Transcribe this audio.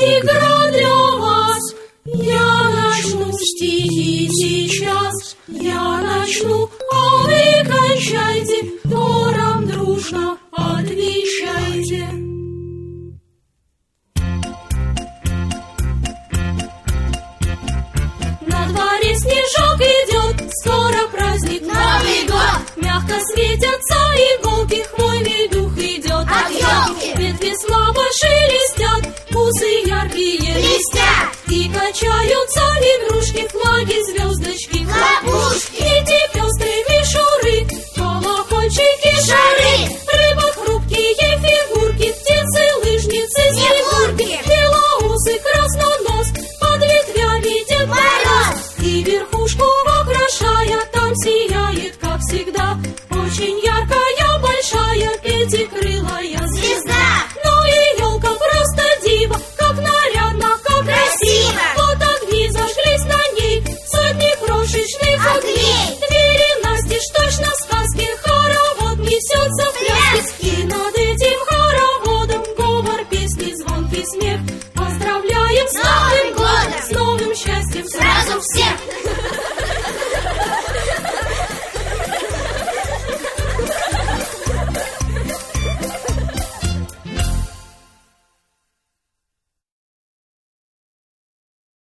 игра для вас. Я начну стихи сейчас, я начну, а вы кончайте, хором дружно отвечайте. На дворе снежок идет, скоро праздник Новый год! Мягко светятся яркие Листят! И качаются игрушки, флаги, звездочки Хлопушки! Эти пестрые мишуры, колокольчики, Шары! Рыба хрупкие фигурки, птицы, лыжницы, снегурки Белоусы, краснонос, под ветвями Дед Мороз! И верхушку огней. Двери настежь, точно сказки, хоровод